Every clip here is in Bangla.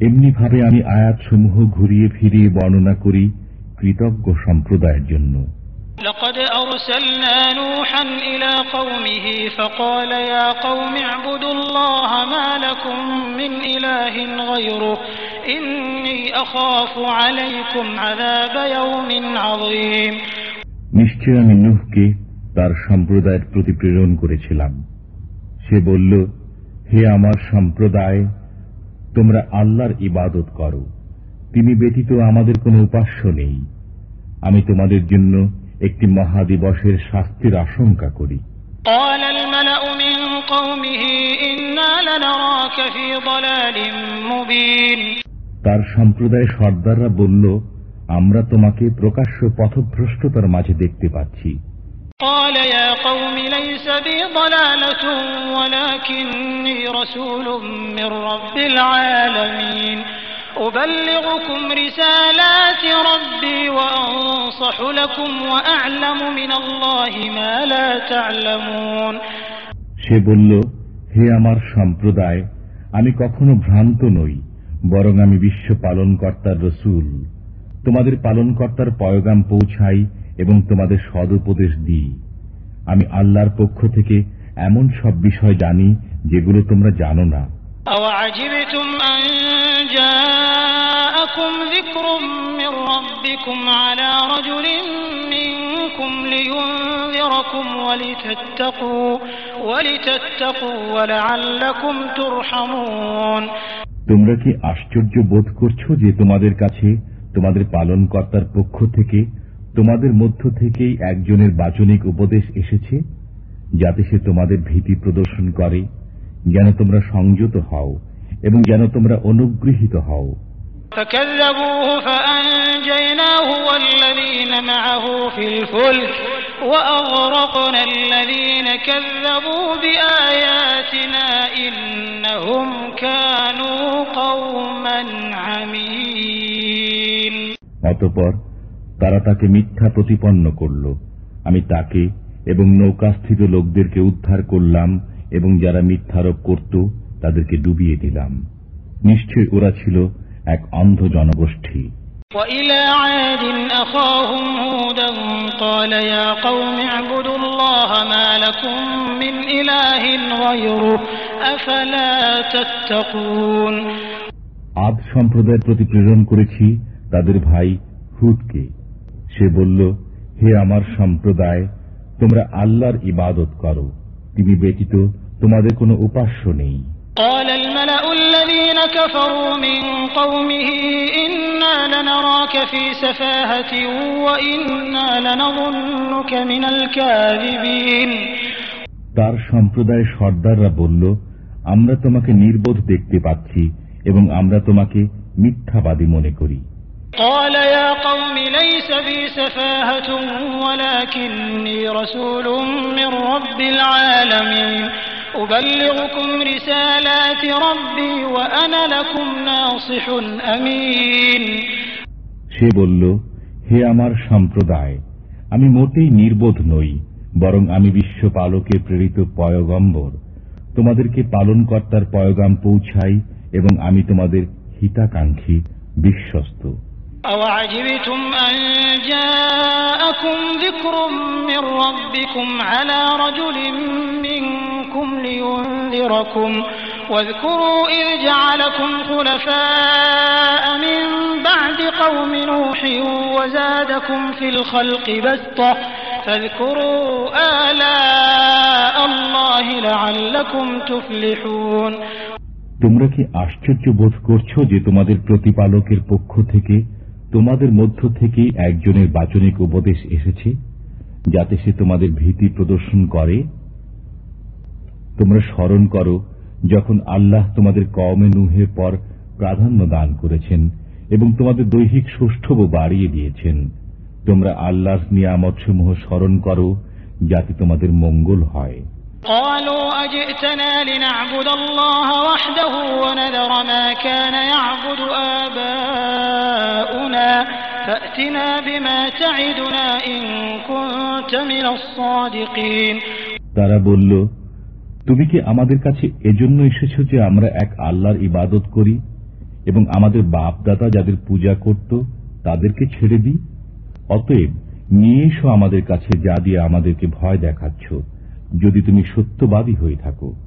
এমনিভাবে আমি আয়াতসমূহ ঘুরিয়ে ফিরিয়ে বর্ণনা করি কৃতজ্ঞ সম্প্রদায়ের জন্য لقد أرسلنا نوحا إلى قومه فقال يا قوم اعبدوا الله ما لكم من إله غيره إني أخاف عليكم عذاب يوم عظيم নিশ্চয় আমি নুহকে তার সম্প্রদায়ের প্রতি প্রেরণ করেছিলাম সে বলল হে আমার সম্প্রদায় তোমরা আল্লাহর ইবাদত করো। তিনি ব্যতীত আমাদের কোনো উপাস্য নেই। আমি তোমাদের জন্য একটি মহাদিবসের শাস্তির আশঙ্কা করি। তার সম্প্রদায় সর্দাররা বলল আমরা তোমাকে প্রকাশ্য পথভ্রষ্টতার মাঝে দেখতে পাচ্ছি। قال يا قوم ليس بي ضلالة ولكني رسول من رب العالمين أبلغكم رسالات ربي وأنصح لكم وأعلم من الله ما لا تعلمون সে বলল হে আমার সম্প্রদায় আমি কখনো ভ্রান্ত নই বরং আমি বিশ্ব পালনকর্তার রসুল তোমাদের পালনকর্তার পয়গাম পৌঁছাই এবং তোমাদের সদুপদেশ দিই। আমি আল্লাহর পক্ষ থেকে এমন সব বিষয় জানি যেগুলো তোমরা জানো না। তোমরা কি আশ্চর্য বোধ করছ যে তোমাদের কাছে তোমাদের পালনকর্তার পক্ষ থেকে তোমাদের মধ্য থেকেই একজনের বাচনিক উপদেশ এসেছে যাতে সে তোমাদের ভীতি প্রদর্শন করে যেন তোমরা সংযত হও এবং যেন তোমরা অনুগৃহীত হও। অতপর তারা তাকে মিথ্যা প্রতিপন্ন করল আমি তাকে এবং নৌকাস্থিত লোকদেরকে উদ্ধার করলাম এবং যারা মিথ্যারোপ করত তাদেরকে ডুবিয়ে দিলাম নিশ্চয় ওরা ছিল এক অন্ধ জনগোষ্ঠী وإلى عاد أخاهم هودا قال يا قوم اعبدوا الله ما لكم من إله غيره أفلا تتقون আদ সম্প্রদায়ের প্রতি প্রেরণ করেছি তাদের ভাই হুদকে সে বলল হে আমার সম্প্রদায় তোমরা আল্লাহর ইবাদত করো তিনি ব্যতীত তোমাদের কোনো উপাস্য নেই قال الملأ الذين كفروا من قومه إنا لنراك في سفاهة وإنا لنظنك من الكاذبين তার সম্প্রদায় সর্দাররা বলল আমরা তোমাকে নির্বোধ দেখতে পাচ্ছি এবং আমরা তোমাকে মিথ্যাবাদী মনে করি قال يا قوم ليس بي سفاهة ولكني رسول من رب العالمين أبلغكم رسالات ربي وأنا لكم ناصح أمين সে বলল হে আমার সম্প্রদায় আমি মোটেই নির্বোধ নই বরং আমি বিশ্বপালকে প্রেরিত পয়গম্বর তোমাদেরকে পালনকর্তার পয়গাম পৌঁছাই এবং আমি তোমাদের হিতাকাঙ্ক্ষী বিশ্বস্ত أوعجبتم أن جاءكم ذكر من ربكم على رجل منكم لينذركم واذكروا إذ جعلكم خلفاء من بعد قوم نوح وزادكم في الخلق بسطة فاذكروا آلاء الله لعلكم تفلحون তোমরা কি আশ্চর্য বোধ করছো যে তোমাদের প্রতিপালকের পক্ষ থেকে তোমাদের মধ্য থেকে একজনের বাচনিক উপদেশ এসেছে যাতে সে তোমাদের ভীতি প্রদর্শন করে তোমরা স্মরণ করো যখন আল্লাহ তোমাদের কওমে নুহের পর প্রাধান্য দান করেছেন এবং তোমাদের দৈহিক সুষ্ঠব বাড়িয়ে দিয়েছেন তোমরা আল্লাহর নিয়ামতসমূহ স্মরণ করো যাতে তোমাদের মঙ্গল হয় قالوا أجئتنا لنعبد الله وحده ونذر ما كان يعبد آباؤنا তারা বলল, তুমি কি আমাদের কাছে এজন্য এসেছ যে আমরা এক আল্লাহর ইবাদত করি এবং আমাদের বাপ দাদা যাদের পূজা করত তাদেরকে ছেড়ে দিই? অতএব নিয়ে এসো আমাদের কাছে যা দিয়ে আমাদেরকে ভয় দেখাচ্ছ, যদি তুমি সত্যবাদী হয়ে থাকো।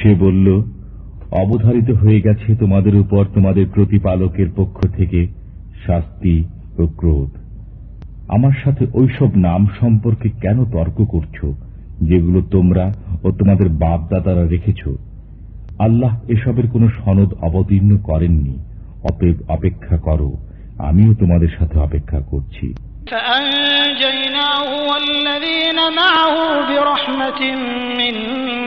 সে বলল অবধারিত হয়ে গেছে তোমাদের উপর তোমাদের প্রতিপালকের পক্ষ থেকে শাস্তি ও ক্রোধ আমার সাথে ওইসব নাম সম্পর্কে কেন তর্ক করছ যেগুলো তোমরা ও তোমাদের বাপ দাদারা রেখেছ আল্লাহ এসবের কোনো সনদ অবতীর্ণ করেননি অতএব অপেক্ষা করো আমিও তোমাদের সাথে অপেক্ষা করছি فأنجيناه والذين معه برحمة منا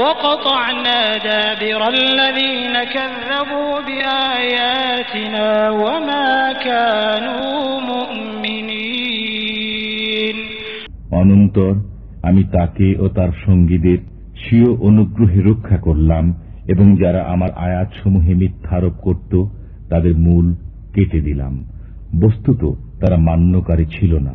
وقطعنا دابر الذين كذبوا بآياتنا وما كانوا مؤمنين অনন্তর আমি তাকে ও তার সঙ্গীদের স্বীয় অনুগ্রহে রক্ষা করলাম এবং যারা আমার আয়াতসমূহে মিথ্যারোপ করত তাদের মূল কেটে দিলাম বস্তুত তারা মান্যকারী ছিল না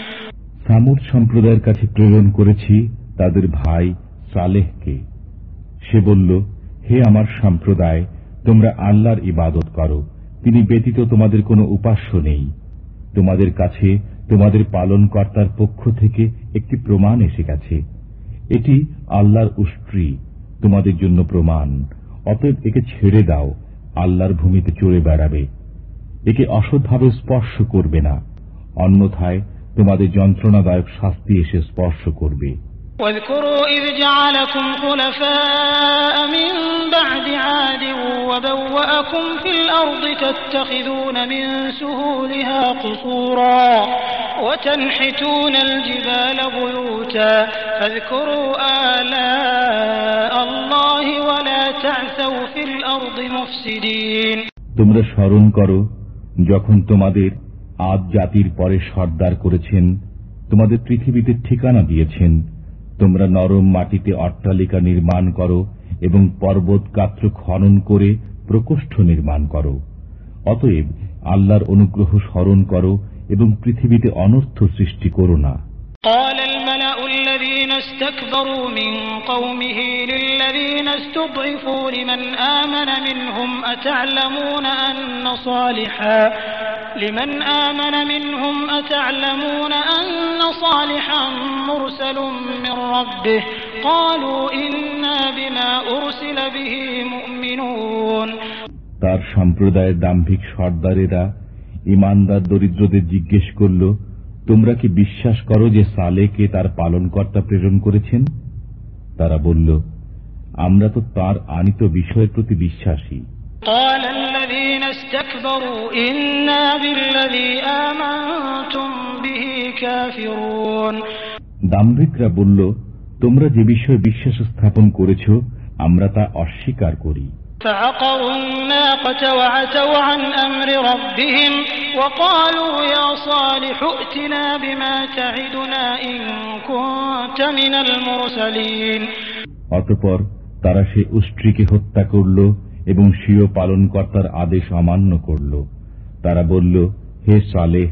সামুদ সম্প্রদায়ের কাছে প্রেরণ করেছি তাদের ভাই সালেহকে। সে বলল, হে আমার সম্প্রদায়, তোমরা আল্লাহর ইবাদত করো। তিনি ব্যতীত তোমাদের কোনো উপাস্য নেই। তোমাদের কাছে তোমাদের পালনকর্তার পক্ষ থেকে একটি প্রমাণ এসে গেছে। এটি আল্লাহর উষ্ট্রি, তোমাদের জন্য প্রমাণ। অতএব একে ছেড়ে দাও, আল্লাহর ভূমিতে চড়ে বেড়াবে। একে অসৎভাবে স্পর্শ করবে না। অন্যথায় তোমাদের যন্ত্রণাদায়ক শাস্তি এসে স্পর্শ করবে واذكروا إذ جعلكم خلفاء من بعد عاد وبوأكم في الأرض تتخذون من سهولها قصورا وتنحتون الجبال بيوتا فاذكروا آلاء الله ولا تعثوا في الأرض مفسدين তোমরা স্মরণ করো যখন তোমাদের আদ জাতির পরে সর্দার করেছেন তোমাদের পৃথিবীতে ঠিকানা দিয়েছেন তোমরা নরম মাটিতে অট্টালিকা নির্মাণ করো এবং পর্বত গাত্র খনন করে প্রকোষ্ঠ নির্মাণ করো অতএব আল্লাহর অনুগ্রহ স্মরণ করো এবং পৃথিবীতে অনর্থ সৃষ্টি করো না قال الملأ الذين استكبروا من قومه للذين استضعفوا لمن آمن منهم أتعلمون أن صالحا لمن آمن منهم أتعلمون أن صالحا مرسل من ربه قالوا إنا بما أرسل به مؤمنون তার সম্প্রদায়ের দাম্ভিক সর্দারেরা ইমানদার দরিদ্রদের জিজ্ঞেস করল তোমরা কি বিশ্বাস করো যে সালেকে তার পালনকর্তা প্রেরণ করেছেন তারা বলল আমরা তো তার আনিত বিষয়ের প্রতি বিশ্বাসী قال الذين استكبروا إنا بالذي آمنتم به كافرون দাম্ভিকরা বলল তোমরা যে বিষয়ে বিশ্বাস স্থাপন করেছ আমরা তা অস্বীকার করি فعقروا الناقة وعتوا عن أمر ربهم وقالوا يا صالح ائتنا بما تعدنا إن كنت من المرسلين অতপর তারা সে উষ্ট্রীকে হত্যা করল এবং স্বীয় পালনকর্তার আদেশ অমান্য করল তারা বলল হে সালেহ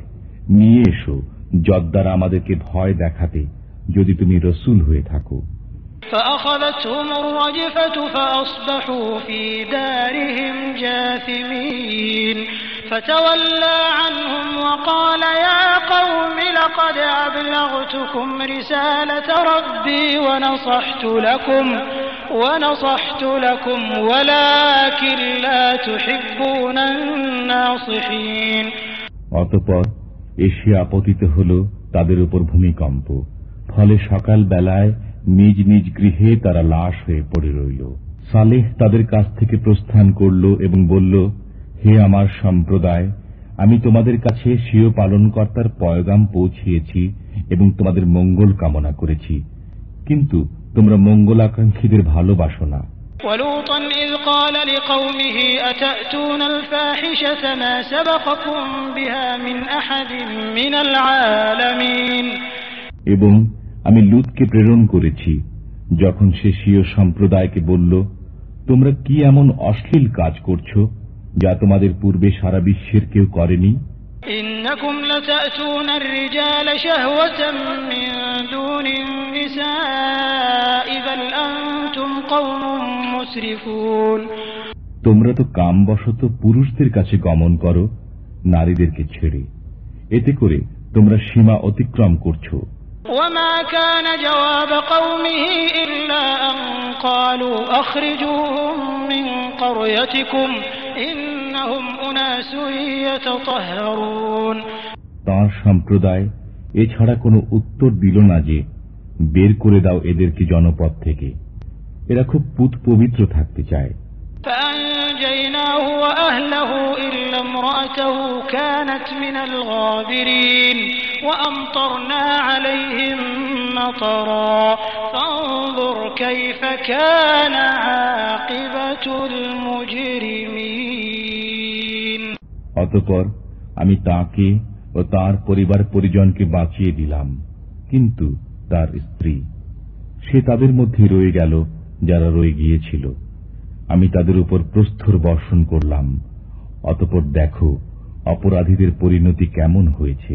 নিয়ে এসো যদ্বারা আমাদেরকে ভয় দেখাতে যদি তুমি রসুল হয়ে থাকো فأخذتهم الرجفة فأصبحوا في دارهم جاثمين فتولى عنهم وقال يا قوم لقد أبلغتكم رسالة ربي ونصحت لكم ونصحت لكم ولكن لا تحبون الناصحين অতপর এশিয়া পতিত হল তাদের উপর ভূমিকম্প ফলে সকাল বেলায় নিজ নিজ গৃহে তারা লাশ হয়ে পড়ে রইল সালেহ তাদের কাছ থেকে প্রস্থান করল এবং বলল হে আমার সম্প্রদায় আমি তোমাদের কাছে স্বীয় পালনকর্তার পয়গাম পৌঁছিয়েছি এবং তোমাদের মঙ্গল কামনা করেছি কিন্তু তোমরা মঙ্গল আকাঙ্ক্ষীদের ভালোবাসো না ولوطا إذ قال لقومه أتأتون الفاحشة ما سبقكم بها من أحد من العالمين এবং আমি লুতকে প্রেরণ করেছি যখন সে স্বীয় সম্প্রদায়কে বলল তোমরা কি এমন অশ্লীল কাজ করছো যা তোমাদের পূর্বে সারা বিশ্বের কেউ করেনি। তোমরা তো কামবশত পুরুষদের কাছে গমন করো নারীদেরকে ছেড়ে। এতে করে তোমরা সীমা অতিক্রম করছ। وما كان جواب قومه إلا أن قالوا أخرجوهم من قريتكم إنهم أناس يتطهرون তাঁর সম্প্রদায় এছাড়া কোনো উত্তর দিল না যে বের করে দাও এদেরকে জনপদ থেকে এরা খুব পুত পবিত্র থাকতে চায় فأنجيناه وأهله إلا امرأته كانت من الغابرين وأمطرنا عليهم مطرا فانظر كيف كان عاقبة المجرمين অতপর আমি তাকে ও তার পরিবার পরিজনকে বাঁচিয়ে দিলাম কিন্তু তার স্ত্রী সে তাদের মধ্যে রয়ে গেল যারা রয়ে গিয়েছিল আমি তাদের উপর প্রস্থর বর্ষণ করলাম অতপর দেখো অপরাধীদের পরিণতি কেমন হয়েছে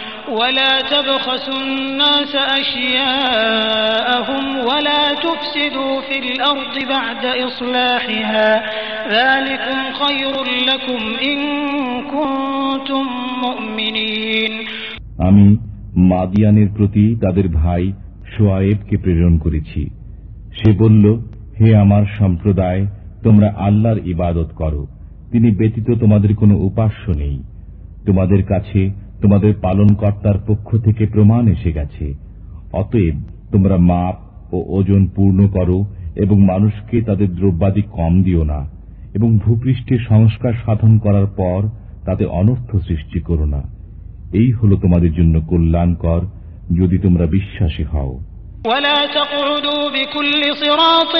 ولا تبخسوا الناس أشياءهم ولا تفسدوا في الأرض بعد إصلاحها ذلكم خير لكم إن كنتم مؤمنين আমি মাদিয়ানের প্রতি তাদের ভাই সোয়ায়েবকে প্রেরণ করেছি সে বলল হে আমার সম্প্রদায় তোমরা আল্লাহর ইবাদত করো তিনি ব্যতীত তোমাদের কোনো উপাস্য নেই তোমাদের কাছে তোমাদের পালনকর্তার পক্ষ থেকে প্রমাণ এসে গেছে। অতএব তোমরা মাপ ও ওজন পূর্ণ করো এবং মানুষকে তাদের দ্রব্যাদি কম দিও না এবং ভূপৃষ্ঠে সংস্কার সাধন করার পর তাতে অনর্থ সৃষ্টি করো না। এই হল তোমাদের জন্য কল্যাণকর, যদি তোমরা বিশ্বাসী হও। ولا تقعدوا بكل صراط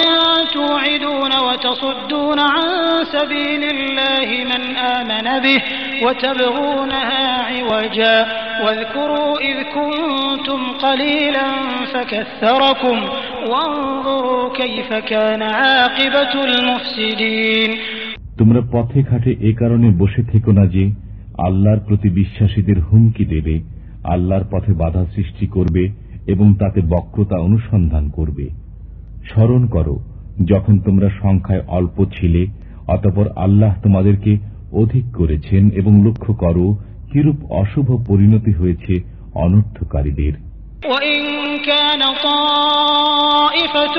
توعدون وتصدون عن سبيل الله من آمن به وتبغونها عوجا واذكروا إذ كنتم قليلا فكثركم وانظروا كيف كان عاقبة المفسدين তোমরা পথে ঘাটে এ কারণে বসে থেকো না যে আল্লাহর প্রতি বিশ্বাসীদের হুমকি দেবে আল্লাহর পথে বাধা সৃষ্টি করবে এবং তাতে বক্রতা অনুসন্ধান করবে স্মরণ করো যখন তোমরা সংখ্যায় অল্প ছিলে অতপর আল্লাহ তোমাদেরকে অধিক করেছেন এবং লক্ষ্য করো কিরূপ অশুভ পরিণতি হয়েছে অনর্থকারীদের وإن كان طائفة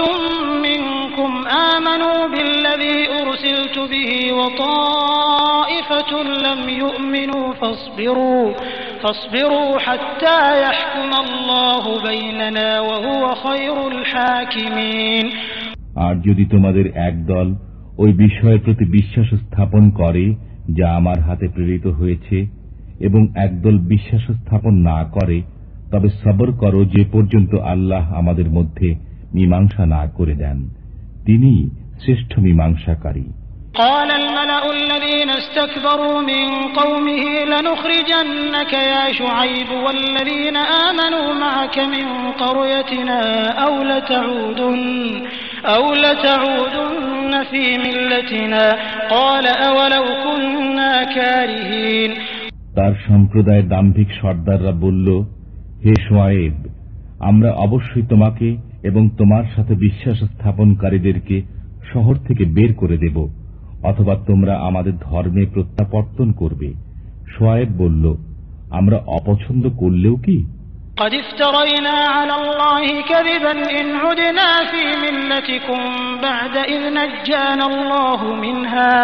منكم آمنوا بالذي أرسلت به وطائفة لم يؤمنوا فاصبروا আর যদি তোমাদের একদল ওই বিষয়ের প্রতি বিশ্বাস স্থাপন করে, যা আমার হাতে প্রেরিত হয়েছে, এবং একদল বিশ্বাস স্থাপন না করে, তবে সবর করো যে পর্যন্ত আল্লাহ আমাদের মধ্যে মীমাংসা না করে দেন। তিনি শ্রেষ্ঠ মীমাংসাকারী। قال الملأ الذين استكبروا من قومه لنخرجنك يا شعيب والذين آمنوا معك من قريتنا أو لتعودن أو لتعودن في ملتنا قال أولو كنا كارهين তার সম্প্রদায়ের দাম্ভিক সর্দাররা বলল হে সোয়েব আমরা অবশ্যই তোমাকে এবং তোমার সাথে বিশ্বাস স্থাপনকারীদেরকে শহর থেকে বের করে দেব অথবা তোমরা আমাদের ধর্মে প্রত্যাবর্তন করবে সোয়েব বলল আমরা অপছন্দ করলেও কি قد افترينا على الله كذبا إن عدنا في ملتكم بعد إذ نجانا الله منها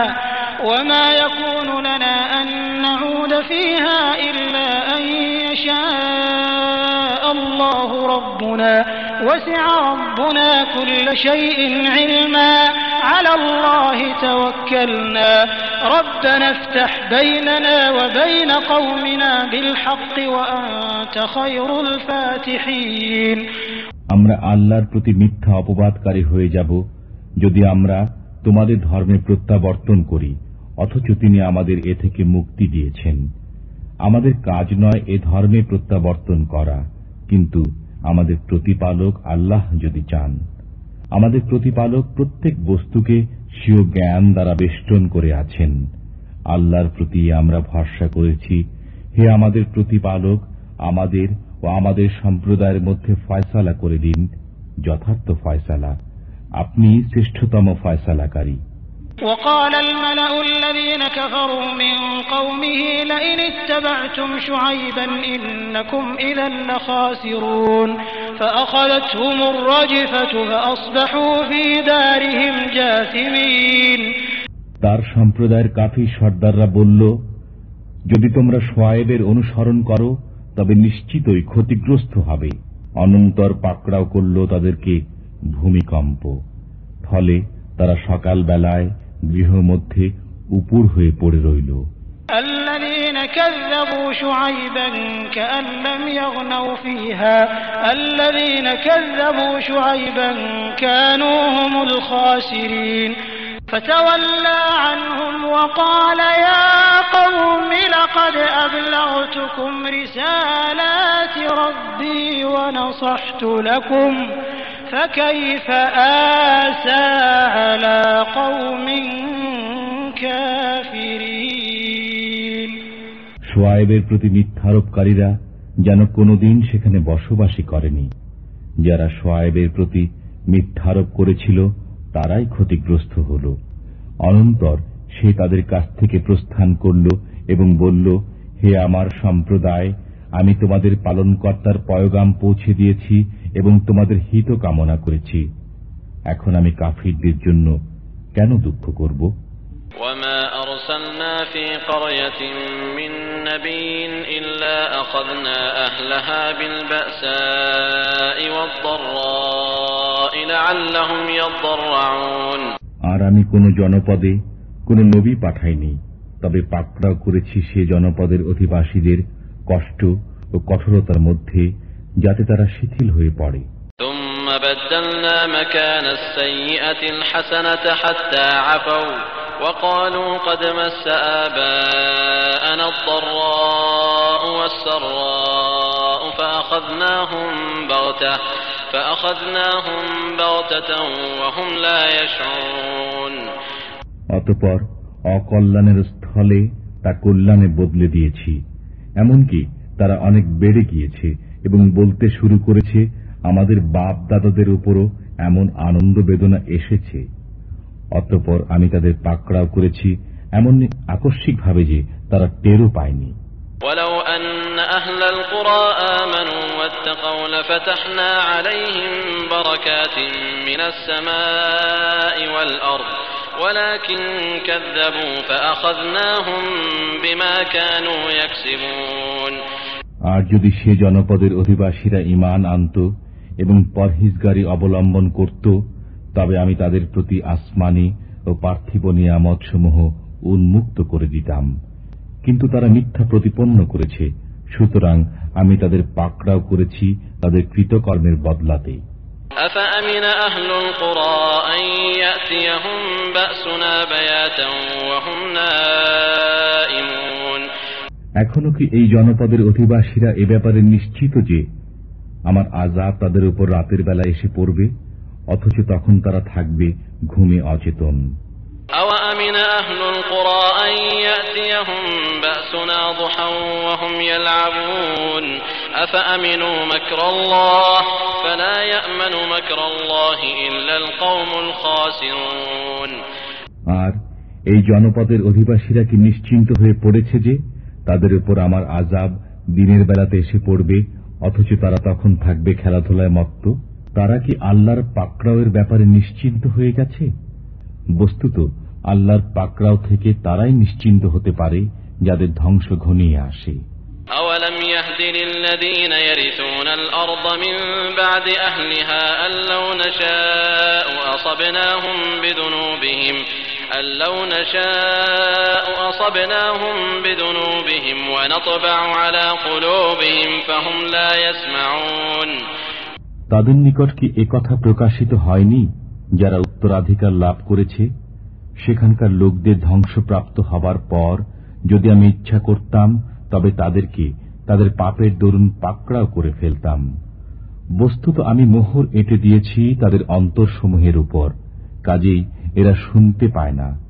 وما يكون لنا أن نعود فيها إلا أن يشاء الله ربنا وسع ربنا كل شيء علما على الله توكلنا ربنا افتح بيننا وبين قومنا بالحق وأنت خير الفاتحين আমরা আল্লাহর প্রতি মিথ্যা অপবাদকারী হয়ে যাব যদি আমরা তোমাদের ধর্মে প্রত্যাবর্তন করি অথচ তিনি আমাদের এ থেকে মুক্তি দিয়েছেন আমাদের কাজ নয় এ ধর্মে প্রত্যাবর্তন করা কিন্তু আমাদের প্রতিপালক আল্লাহ যদি চান আমাদের প্রতিপালক প্রত্যেক বস্তুকে স্বীয় জ্ঞান দ্বারা বেষ্টন করে আছেন। আল্লাহর প্রতি আমরা ভরসা করেছি, হে আমাদের প্রতিপালক, আমাদের ও আমাদের সম্প্রদায়ের মধ্যে ফয়সালা করে দিন, যথার্থ ফয়সালা। আপনি শ্রেষ্ঠতম ফয়সালাকারী। وقال الملأ الذين كفروا من قومه لئن اتبعتم شعيبا إنكم إذا لخاسرون فأخذتهم الرجفة فأصبحوا في دارهم جاثمين তার সম্প্রদায়ের কাফি সর্দাররা বলল যদি তোমরা সোয়েবের অনুসরণ করো তবে নিশ্চিতই ক্ষতিগ্রস্ত হবে অনন্তর পাকড়াও করল তাদেরকে ভূমিকম্প ফলে তারা সকাল বেলায় গৃহ মধ্যে উপুর হয়ে পড়ে রইল الذين كذبوا شعيبا كأن لم يغنوا فيها الذين كذبوا شعيبا كانوا هم الخاسرين فتولى عنهم وقال يا قوم لقد أبلغتكم رسالات ربي ونصحت لكم فكيف آسى على قوم كافرين সোয়াইবের প্রতি মিথ্যারোপকারীরা যেন কোনোদিন সেখানে বসবাসী করেনি যারা সোয়াইবের প্রতি মিথ্যারোপ করেছিল তারাই ক্ষতিগ্রস্ত হল অনন্তর সে তাদের কাছ থেকে প্রস্থান করল এবং বলল হে আমার সম্প্রদায় আমি তোমাদের পালনকর্তার পয়গাম পৌঁছে দিয়েছি এবং তোমাদের হিত কামনা করেছি এখন আমি কাফিরদের জন্য কেন দুঃখ করব وما أرسلنا في قرية من نبي إلا أخذنا أهلها بالبأساء والضراء لعلهم يضرعون আর আমি কোন জনপদে কোন নবী পাঠাইনি তবে পাকড়াও করেছি সে জনপদের অধিবাসীদের কষ্ট ও কঠোরতার মধ্যে যাতে তারা শিথিল হয়ে পড়ে ثم بدلنا مكان السيئة الحسنة حتى عفوا وقالوا قد مس آباءنا الضراء والسراء فأخذناهم بغتة فأخذناهم بغتة وهم لا يشعرون অতপর অকল্যাণের স্থলে তা কল্যাণে বদলে দিয়েছি এমনকি তারা অনেক বেড়ে গিয়েছে এবং বলতে শুরু করেছে আমাদের বাপ দাদাদের উপরও এমন আনন্দ বেদনা এসেছে অতঃপর আমি তাদের পাকড়াও করেছি এমন আকস্মিকভাবে যে তারা টেরও পায়নি ولو أن أهل القرى آمنوا واتقوا لفتحنا عليهم بركات من السماء والأرض ولكن كذبوا فأخذناهم بما كانوا يكسبون আর যদি সে জনপদের অধিবাসীরা ইমান আনত এবং পরহিজগারি অবলম্বন করত, তবে আমি তাদের প্রতি আসমানি ও পার্থিব নিয়ামতসমূহ উন্মুক্ত করে দিতাম। কিন্তু তারা মিথ্যা প্রতিপন্ন করেছে, সুতরাং আমি তাদের পাকড়াও করেছি তাদের কৃতকর্মের বদলাতে। আমিনা এখনও কি এই জনপদের অধিবাসীরা এ ব্যাপারে নিশ্চিত যে আমার আজাব তাদের উপর রাতের বেলা এসে পড়বে অথচ তখন তারা থাকবে ঘুমে অচেতন। আর এই জনপদের অধিবাসীরা কি নিশ্চিন্ত হয়ে পড়েছে যে তাদের উপর আমার আজাব দিনের বেলাতে এসে পড়বে অথচ তারা তখন থাকবে খেলাধুলায় মত্ত তারা কি আল্লাহর পাকড়াওয়ের ব্যাপারে নিশ্চিন্ত হয়ে গেছে বস্তুত আল্লাহর পাকড়াও থেকে তারাই নিশ্চিন্ত হতে পারে যাদের ধ্বংস ঘনিয়ে আসে أولم يهد للذين يرثون الأرض من بعد أهلها أن لو نشاء أصبناهم بذنوبهم أن لو نشاء তাদের নিকট কি কথা প্রকাশিত হয়নি যারা উত্তরাধিকার লাভ করেছে? সেখানকার লোকদের ধ্বংসপ্রাপ্ত হবার পর যদি আমি ইচ্ছা করতাম তবে তাদেরকে তাদের পাপের দরুন পাকড়াও করে ফেলতাম। বস্তুত আমি মোহর এঁটে দিয়েছি তাদের অন্তরসমূহের উপর কাজেই এরা শুনতে পায় না।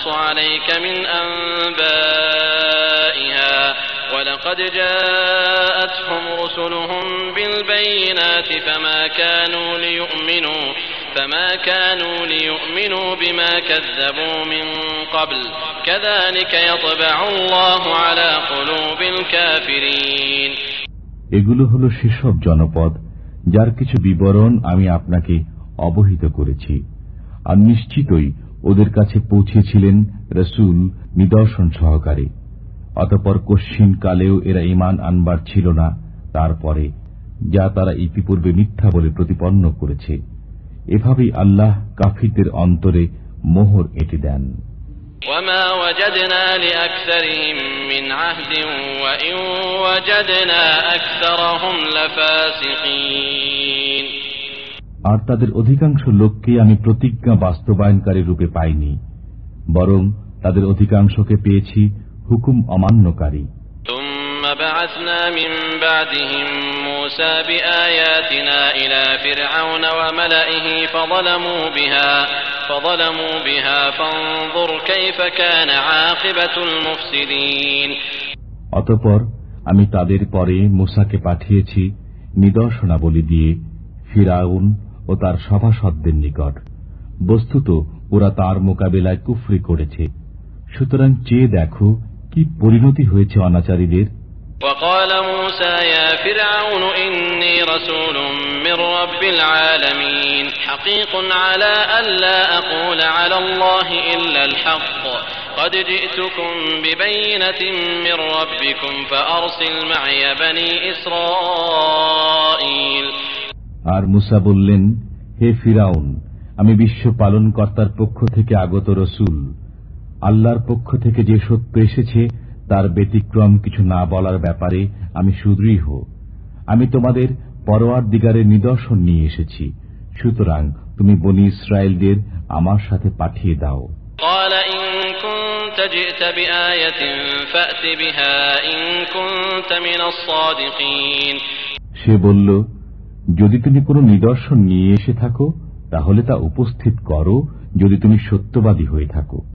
نقص عليك من أنبائها ولقد جاءتهم رسلهم بالبينات فما كانوا ليؤمنوا فما كانوا ليؤمنوا بما كذبوا من قبل كذلك يطبع الله على قلوب الكافرين এগুলো হল সেসব জনপদ যার কিছু বিবরণ আমি আপনাকে অবহিত করেছি আর নিশ্চিতই ওদের কাছে পৌঁছেছিলেন রসুল নিদর্শন সহকারে অতপর কশ্চিন কালেও এরা ইমান আনবার ছিল না তারপরে যা তারা ইতিপূর্বে মিথ্যা বলে প্রতিপন্ন করেছে এভাবেই আল্লাহ কাফিরদের অন্তরে মোহর এঁটে দেন وما وجدنا لأكثرهم من عهد وإن وجدنا أكثرهم لفاسقين আর তাদের অধিকাংশ লোককে আমি প্রতিজ্ঞা বাস্তবায়নকারী রূপে পাইনি বরং তাদের অধিকাংশকে পেয়েছি হুকুম অমান্যকারী। অতপর আমি তাদের পরে মুসাকে পাঠিয়েছি নিদর্শনাবলী দিয়ে ফিরাউন ও তার সভাসদদের নিকট। বস্তুত ওরা তার মোকাবেলায় কুফরি করেছে। সুতরাং চেয়ে দেখো কি পরিণতি হয়েছে অনাচারীদের। ইসরাইল আর মুসা বললেন হে ফিরাউন আমি বিশ্ব পালন কর্তার পক্ষ থেকে আগত রসুল। আল্লাহর পক্ষ থেকে যে সত্য এসেছে তার ব্যতিক্রম কিছু না বলার ব্যাপারে আমি সুদৃঢ়। আমি তোমাদের পরোয়ার দিগারের নিদর্শন নিয়ে এসেছি। সুতরাং তুমি বনি ইসরায়েলদের আমার সাথে পাঠিয়ে দাও। সে বলল যদি তুমি কোনো নিদর্শন নিয়ে এসে থাকো, তাহলে তা উপস্থিত করো, যদি তুমি সত্যবাদী হয়ে থাকো।